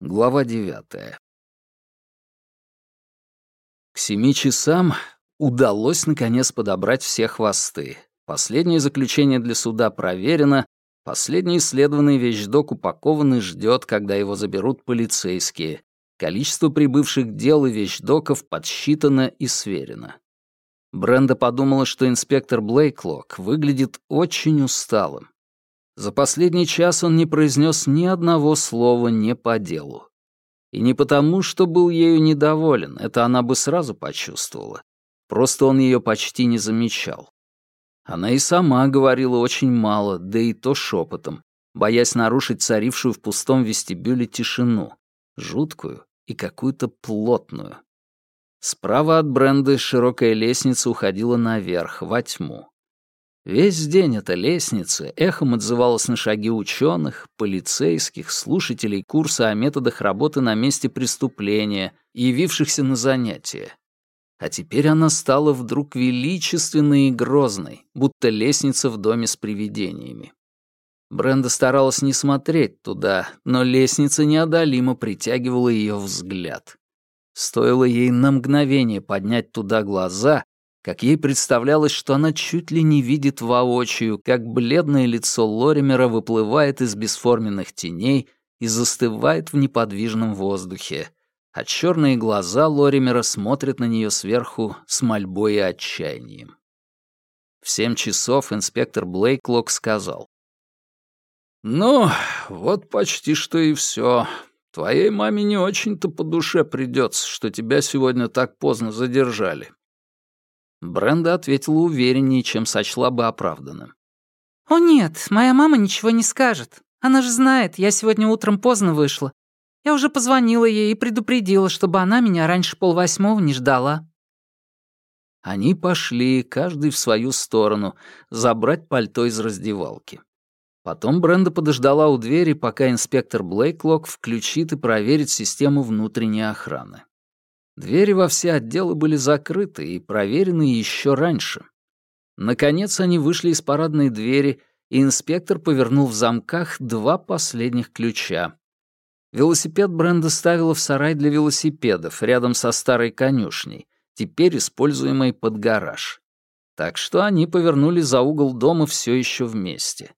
Глава девятая. К семи часам удалось наконец подобрать все хвосты. Последнее заключение для суда проверено, последний исследованный вещдок упакован и ждет, когда его заберут полицейские. Количество прибывших дел и вещдоков подсчитано и сверено. Бренда подумала, что инспектор Блейклок выглядит очень усталым. За последний час он не произнес ни одного слова не по делу. И не потому, что был ею недоволен, это она бы сразу почувствовала. Просто он ее почти не замечал. Она и сама говорила очень мало, да и то шепотом, боясь нарушить царившую в пустом вестибюле тишину, жуткую и какую-то плотную. Справа от Бренды широкая лестница уходила наверх, во тьму. Весь день эта лестница эхом отзывалась на шаги ученых, полицейских, слушателей курса о методах работы на месте преступления, явившихся на занятия. А теперь она стала вдруг величественной и грозной, будто лестница в доме с привидениями. Бренда старалась не смотреть туда, но лестница неодолимо притягивала ее взгляд. Стоило ей на мгновение поднять туда глаза, как ей представлялось, что она чуть ли не видит воочию, как бледное лицо Лоримера выплывает из бесформенных теней и застывает в неподвижном воздухе, а черные глаза Лоримера смотрят на нее сверху с мольбой и отчаянием. В семь часов инспектор Блейклок сказал. «Ну, вот почти что и все. Твоей маме не очень-то по душе придется, что тебя сегодня так поздно задержали. Бренда ответила увереннее, чем сочла бы оправданным. «О нет, моя мама ничего не скажет. Она же знает, я сегодня утром поздно вышла. Я уже позвонила ей и предупредила, чтобы она меня раньше полвосьмого не ждала». Они пошли, каждый в свою сторону, забрать пальто из раздевалки. Потом Бренда подождала у двери, пока инспектор Блейклок включит и проверит систему внутренней охраны. Двери во все отделы были закрыты и проверены еще раньше. Наконец они вышли из парадной двери, и инспектор повернул в замках два последних ключа. Велосипед Бренда ставила в сарай для велосипедов, рядом со старой конюшней, теперь используемой под гараж. Так что они повернули за угол дома все еще вместе.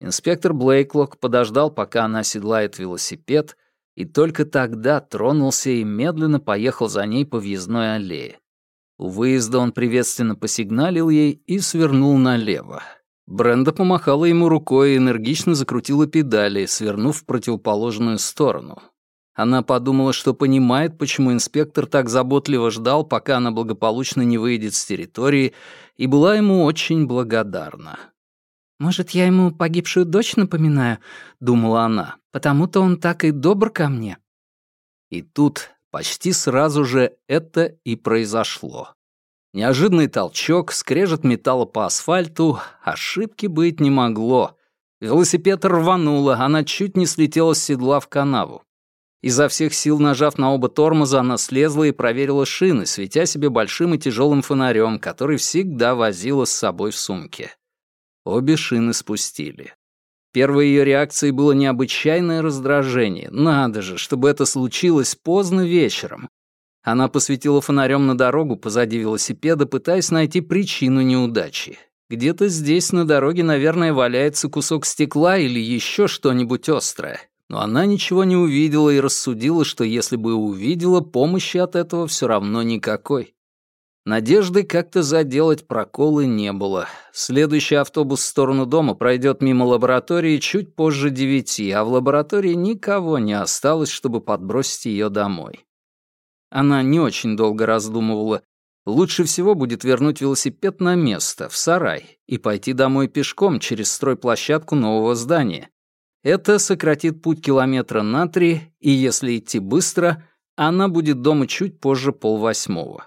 Инспектор Блейклок подождал, пока она седлает велосипед, и только тогда тронулся и медленно поехал за ней по въездной аллее. У выезда он приветственно посигналил ей и свернул налево. Бренда помахала ему рукой и энергично закрутила педали, свернув в противоположную сторону. Она подумала, что понимает, почему инспектор так заботливо ждал, пока она благополучно не выйдет с территории, и была ему очень благодарна. «Может, я ему погибшую дочь напоминаю?» — думала она. «Потому-то он так и добр ко мне». И тут почти сразу же это и произошло. Неожиданный толчок, скрежет металла по асфальту, ошибки быть не могло. Велосипед рвануло, она чуть не слетела с седла в канаву. Изо всех сил нажав на оба тормоза, она слезла и проверила шины, светя себе большим и тяжелым фонарем, который всегда возила с собой в сумке. Обе шины спустили. Первой ее реакцией было необычайное раздражение. Надо же, чтобы это случилось поздно вечером. Она посветила фонарем на дорогу позади велосипеда, пытаясь найти причину неудачи. Где-то здесь на дороге, наверное, валяется кусок стекла или еще что-нибудь острое. Но она ничего не увидела и рассудила, что если бы увидела, помощи от этого все равно никакой. Надежды как-то заделать проколы не было. Следующий автобус в сторону дома пройдет мимо лаборатории чуть позже девяти, а в лаборатории никого не осталось, чтобы подбросить ее домой. Она не очень долго раздумывала. Лучше всего будет вернуть велосипед на место, в сарай, и пойти домой пешком через стройплощадку нового здания. Это сократит путь километра на три, и если идти быстро, она будет дома чуть позже полвосьмого.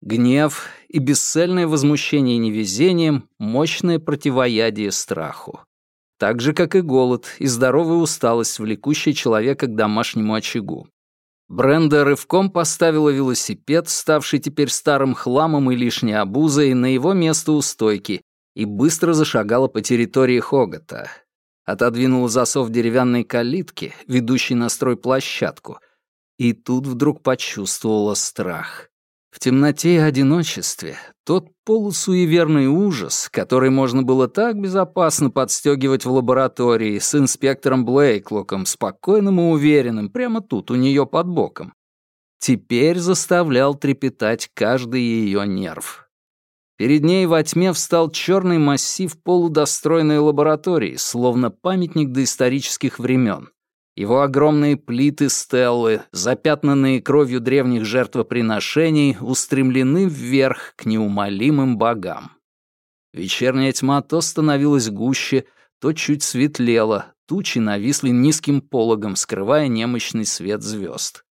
Гнев и бесцельное возмущение невезением — мощное противоядие страху. Так же, как и голод и здоровая усталость, влекущая человека к домашнему очагу. Бренда рывком поставила велосипед, ставший теперь старым хламом и лишней обузой, на его место у стойки и быстро зашагала по территории Хогота. отодвинула засов деревянной калитки, ведущей на стройплощадку, и тут вдруг почувствовала страх. В темноте и одиночестве тот полусуеверный ужас, который можно было так безопасно подстегивать в лаборатории с инспектором Блейклоком, спокойным и уверенным, прямо тут, у нее под боком, теперь заставлял трепетать каждый ее нерв. Перед ней во тьме встал черный массив полудостроенной лаборатории, словно памятник доисторических времен. Его огромные плиты стеллы, запятнанные кровью древних жертвоприношений, устремлены вверх к неумолимым богам. Вечерняя тьма то становилась гуще, то чуть светлела, тучи нависли низким пологом, скрывая немощный свет звезд.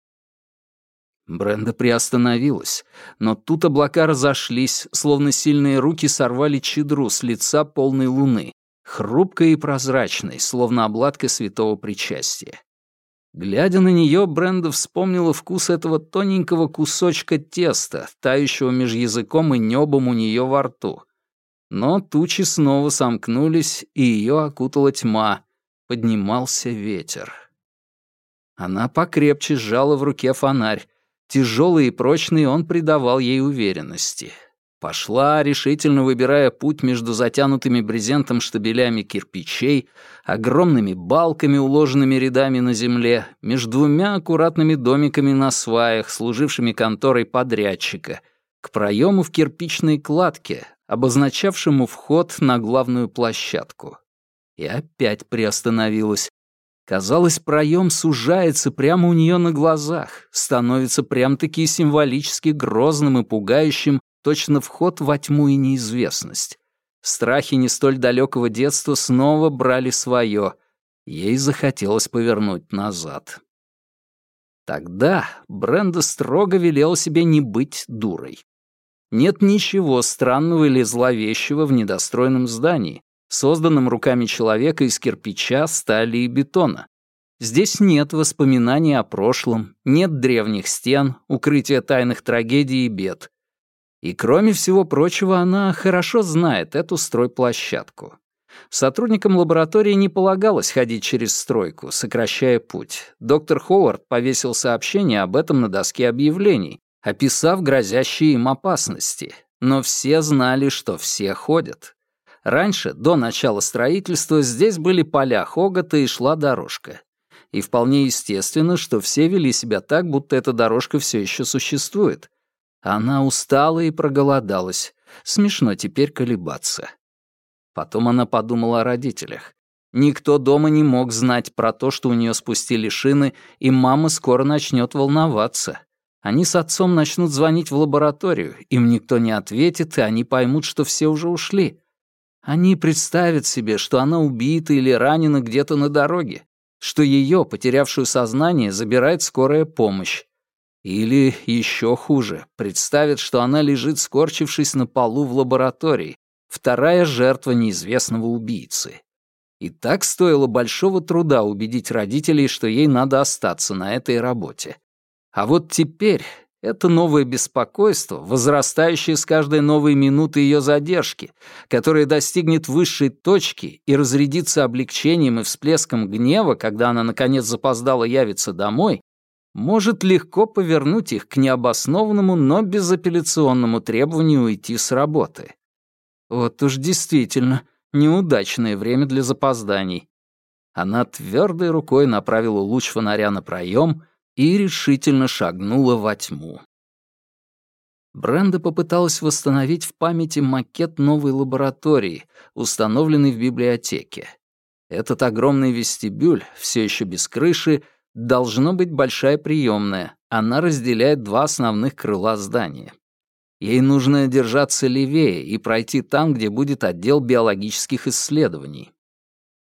Бренда приостановилась, но тут облака разошлись, словно сильные руки сорвали чедру с лица полной луны, хрупкой и прозрачной, словно обладка святого причастия. Глядя на нее, Бренда вспомнила вкус этого тоненького кусочка теста, тающего меж языком и небом у нее во рту. Но тучи снова сомкнулись, и ее окутала тьма. Поднимался ветер. Она покрепче сжала в руке фонарь. Тяжелый и прочный он придавал ей уверенности. Пошла, решительно выбирая путь между затянутыми брезентом штабелями кирпичей, огромными балками, уложенными рядами на земле, между двумя аккуратными домиками на сваях, служившими конторой подрядчика, к проему в кирпичной кладке, обозначавшему вход на главную площадку. И опять приостановилась. Казалось, проем сужается прямо у нее на глазах, становится прям-таки символически грозным и пугающим, точно вход во тьму и неизвестность. Страхи не столь далекого детства снова брали свое. Ей захотелось повернуть назад. Тогда Бренда строго велела себе не быть дурой. Нет ничего странного или зловещего в недостроенном здании, созданном руками человека из кирпича, стали и бетона. Здесь нет воспоминаний о прошлом, нет древних стен, укрытия тайных трагедий и бед. И кроме всего прочего, она хорошо знает эту стройплощадку. Сотрудникам лаборатории не полагалось ходить через стройку, сокращая путь. Доктор Ховард повесил сообщение об этом на доске объявлений, описав грозящие им опасности. Но все знали, что все ходят. Раньше, до начала строительства, здесь были поля Хогота и шла дорожка. И вполне естественно, что все вели себя так, будто эта дорожка все еще существует — она устала и проголодалась. Смешно теперь колебаться. Потом она подумала о родителях. Никто дома не мог знать про то, что у нее спустили шины, и мама скоро начнет волноваться. Они с отцом начнут звонить в лабораторию, им никто не ответит, и они поймут, что все уже ушли. Они представят себе, что она убита или ранена где-то на дороге, что ее, потерявшую сознание, забирает скорая помощь, или, еще хуже, представит, что она лежит, скорчившись на полу в лаборатории, вторая жертва неизвестного убийцы. И так стоило большого труда убедить родителей, что ей надо остаться на этой работе. А вот теперь это новое беспокойство, возрастающее с каждой новой минуты ее задержки, которое достигнет высшей точки и разрядится облегчением и всплеском гнева, когда она, наконец, запоздала явиться домой, может легко повернуть их к необоснованному, но безапелляционному требованию уйти с работы. Вот уж действительно неудачное время для запозданий. Она твердой рукой направила луч фонаря на проем и решительно шагнула во тьму. Бренда попыталась восстановить в памяти макет новой лаборатории, установленной в библиотеке. Этот огромный вестибюль, все еще без крыши, Должно быть большая приемная. Она разделяет два основных крыла здания. Ей нужно держаться левее и пройти там, где будет отдел биологических исследований.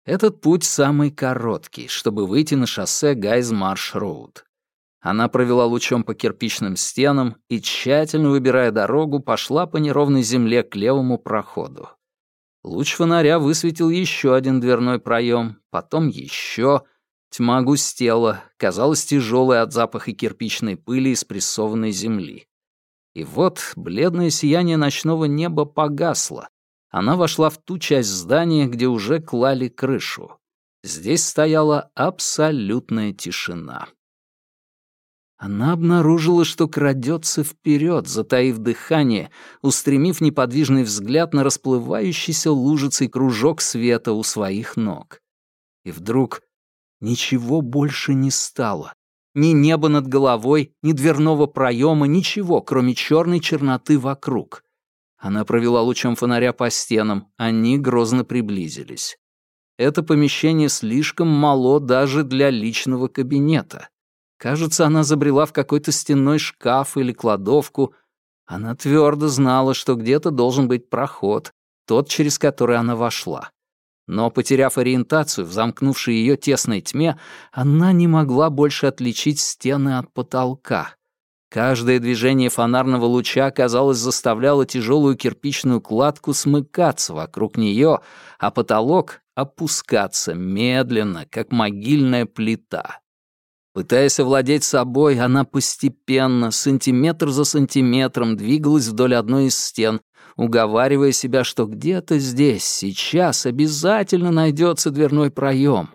Этот путь самый короткий, чтобы выйти на шоссе Гайз-Марш-Роуд. Она провела лучом по кирпичным стенам и, тщательно выбирая дорогу, пошла по неровной земле к левому проходу. Луч фонаря высветил еще один дверной проем, потом еще — Тьма густела, казалась тяжелой от запаха кирпичной пыли и спрессованной земли. И вот бледное сияние ночного неба погасло. Она вошла в ту часть здания, где уже клали крышу. Здесь стояла абсолютная тишина. Она обнаружила, что крадется вперед, затаив дыхание, устремив неподвижный взгляд на расплывающийся лужицей кружок света у своих ног. И вдруг ничего больше не стало. Ни неба над головой, ни дверного проема, ничего, кроме черной черноты вокруг. Она провела лучом фонаря по стенам, они грозно приблизились. Это помещение слишком мало даже для личного кабинета. Кажется, она забрела в какой-то стенной шкаф или кладовку. Она твердо знала, что где-то должен быть проход, тот, через который она вошла. Но, потеряв ориентацию в замкнувшей ее тесной тьме, она не могла больше отличить стены от потолка. Каждое движение фонарного луча, казалось, заставляло тяжелую кирпичную кладку смыкаться вокруг нее, а потолок — опускаться медленно, как могильная плита. Пытаясь овладеть собой, она постепенно, сантиметр за сантиметром, двигалась вдоль одной из стен, уговаривая себя, что где-то здесь, сейчас обязательно найдется дверной проем.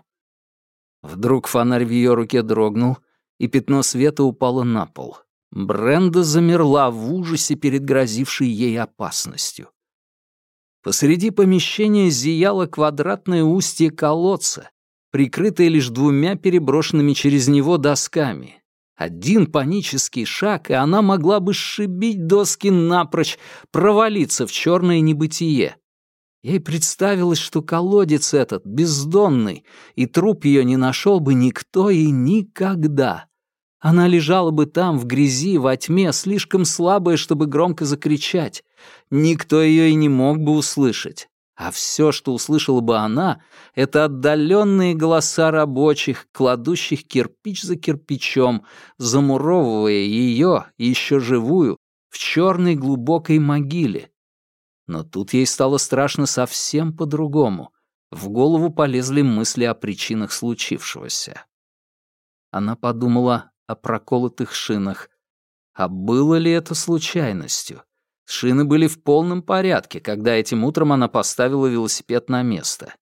Вдруг фонарь в ее руке дрогнул, и пятно света упало на пол. Бренда замерла в ужасе перед грозившей ей опасностью. Посреди помещения зияло квадратное устье колодца, прикрытая лишь двумя переброшенными через него досками. Один панический шаг, и она могла бы сшибить доски напрочь, провалиться в черное небытие. Ей представилось, что колодец этот бездонный, и труп ее не нашел бы никто и никогда. Она лежала бы там, в грязи, во тьме, слишком слабая, чтобы громко закричать. Никто ее и не мог бы услышать. А все, что услышала бы она, это отдаленные голоса рабочих, кладущих кирпич за кирпичом, замуровывая ее, еще живую, в черной глубокой могиле. Но тут ей стало страшно совсем по-другому. В голову полезли мысли о причинах случившегося. Она подумала о проколотых шинах. А было ли это случайностью? Шины были в полном порядке, когда этим утром она поставила велосипед на место.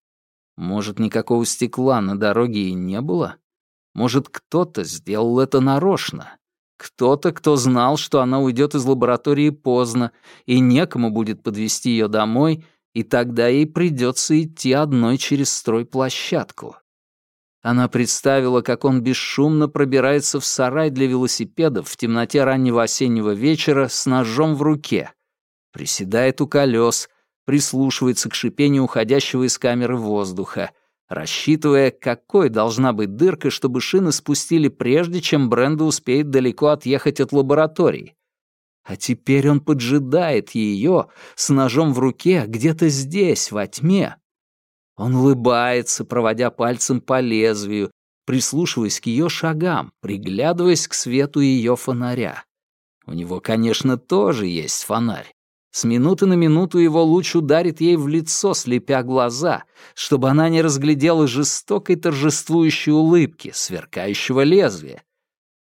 Может, никакого стекла на дороге и не было? Может, кто-то сделал это нарочно? Кто-то, кто знал, что она уйдет из лаборатории поздно, и некому будет подвести ее домой, и тогда ей придется идти одной через стройплощадку. Она представила, как он бесшумно пробирается в сарай для велосипедов в темноте раннего осеннего вечера с ножом в руке, приседает у колес, прислушивается к шипению уходящего из камеры воздуха, рассчитывая, какой должна быть дырка, чтобы шины спустили прежде, чем Бренда успеет далеко отъехать от лаборатории. А теперь он поджидает ее с ножом в руке где-то здесь, во тьме. Он улыбается, проводя пальцем по лезвию, прислушиваясь к ее шагам, приглядываясь к свету ее фонаря. У него, конечно, тоже есть фонарь, с минуты на минуту его луч ударит ей в лицо, слепя глаза, чтобы она не разглядела жестокой торжествующей улыбки, сверкающего лезвия.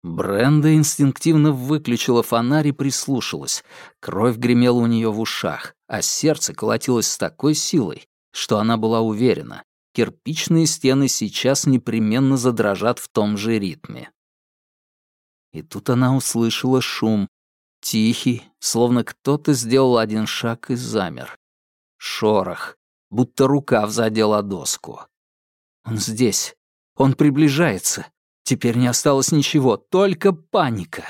Бренда инстинктивно выключила фонарь и прислушалась. Кровь гремела у нее в ушах, а сердце колотилось с такой силой, что она была уверена, кирпичные стены сейчас непременно задрожат в том же ритме. И тут она услышала шум, Тихий, словно кто-то сделал один шаг и замер. Шорох, будто рука задела доску. Он здесь. Он приближается. Теперь не осталось ничего, только паника.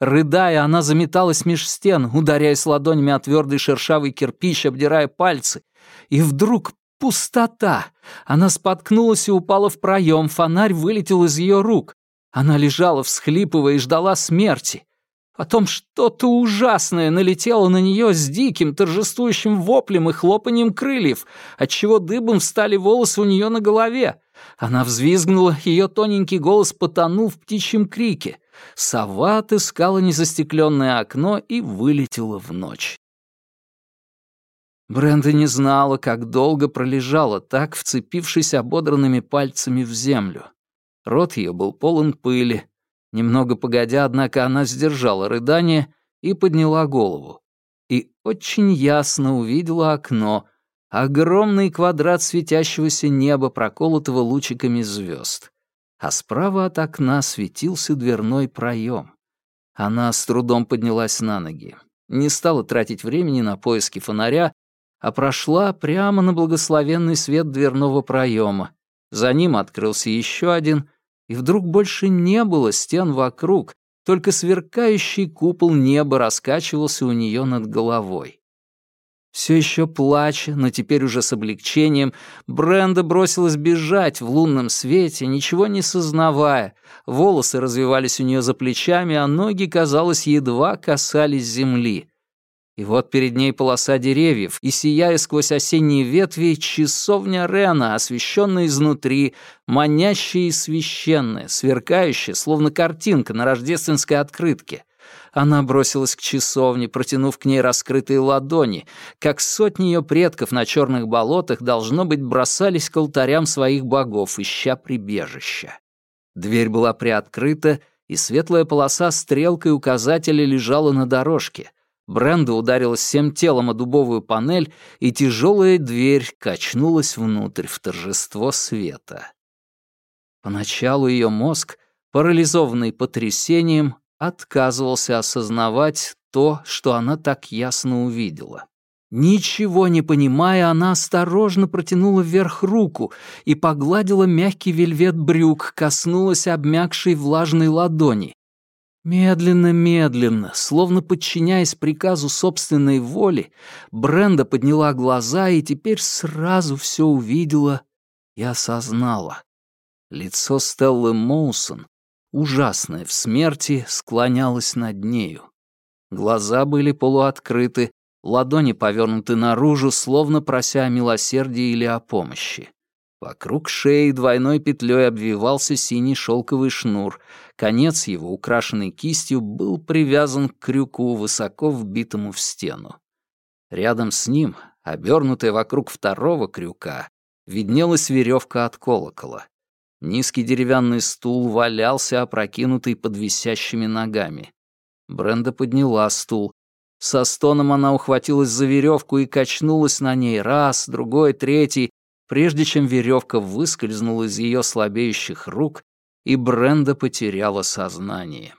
Рыдая, она заметалась меж стен, ударяясь ладонями о твердый шершавый кирпич, обдирая пальцы. И вдруг пустота. Она споткнулась и упала в проем, фонарь вылетел из ее рук. Она лежала, всхлипывая, и ждала смерти. Потом что-то ужасное налетело на нее с диким торжествующим воплем и хлопанием крыльев, отчего дыбом встали волосы у нее на голове. Она взвизгнула, ее тоненький голос потонул в птичьем крике. Сова отыскала незастекленное окно и вылетела в ночь. Бренда не знала, как долго пролежала так, вцепившись ободранными пальцами в землю. Рот ее был полон пыли, Немного погодя, однако, она сдержала рыдание и подняла голову. И очень ясно увидела окно, Огромный квадрат светящегося неба, проколотого лучиками звезд. А справа от окна светился дверной проем. Она с трудом поднялась на ноги. Не стала тратить времени на поиски фонаря, а прошла прямо на благословенный свет дверного проема. За ним открылся еще один, и вдруг больше не было стен вокруг, только сверкающий купол неба раскачивался у нее над головой. Все еще плача, но теперь уже с облегчением, Бренда бросилась бежать в лунном свете, ничего не сознавая. Волосы развивались у нее за плечами, а ноги, казалось, едва касались земли. И вот перед ней полоса деревьев, и, сияя сквозь осенние ветви, часовня Рена, освещенная изнутри, манящая и священная, сверкающая, словно картинка на рождественской открытке — она бросилась к часовне, протянув к ней раскрытые ладони, как сотни ее предков на черных болотах, должно быть, бросались к алтарям своих богов, ища прибежища. Дверь была приоткрыта, и светлая полоса стрелкой указателя лежала на дорожке. Бренда ударилась всем телом о дубовую панель, и тяжелая дверь качнулась внутрь в торжество света. Поначалу ее мозг, парализованный потрясением, отказывался осознавать то, что она так ясно увидела. Ничего не понимая, она осторожно протянула вверх руку и погладила мягкий вельвет брюк, коснулась обмякшей влажной ладони. Медленно-медленно, словно подчиняясь приказу собственной воли, Бренда подняла глаза и теперь сразу все увидела и осознала. Лицо Стеллы Моусон ужасное в смерти, склонялось над нею. Глаза были полуоткрыты, ладони повернуты наружу, словно прося о милосердии или о помощи. Вокруг шеи двойной петлей обвивался синий шелковый шнур. Конец его, украшенный кистью, был привязан к крюку, высоко вбитому в стену. Рядом с ним, обернутая вокруг второго крюка, виднелась веревка от колокола. Низкий деревянный стул валялся, опрокинутый под висящими ногами. Бренда подняла стул. Со стоном она ухватилась за веревку и качнулась на ней раз, другой, третий, прежде чем веревка выскользнула из ее слабеющих рук, и Бренда потеряла сознание.